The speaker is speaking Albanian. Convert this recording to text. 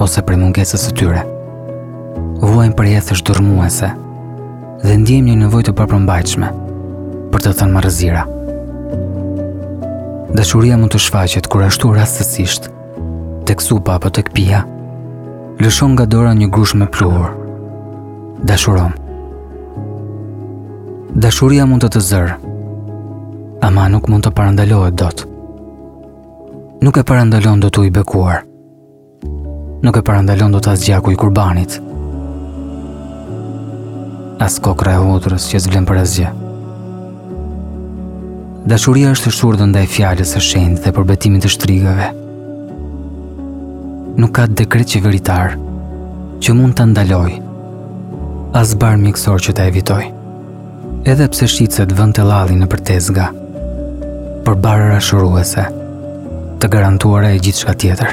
ose prej mungesës së tyre. Vuajm prej ethesh dërrmuese dhe ndiejmë një nevojë të papërmbajtshme për të thënë marrëzira. Dashuria mund të shfaqet kur ashtu rastësisht tek supa apo tek pija. Lëshon nga dora një grush me pluhur. Dashuron. Dashuria mund të të zërë, ama nuk mund të parandalohet dot. Nuk e parandalon dot uji i bekuar. Nuk e parandalon dot as gjaku i kurbanit. As kokrra e hudhrës që s'vlen për asgjë. Dashuria është e shurdhë ndaj fjalës së shenjtë dhe përbetimit të shtrigave. Nuk ka dekret qeveritar që mund ta ndalojë as bar mjekësor që ta evitojë. Edhe pse shitëset vënë tellallin nëpër tezga, për barëra shëruese, të garantuara e gjithçka tjetër.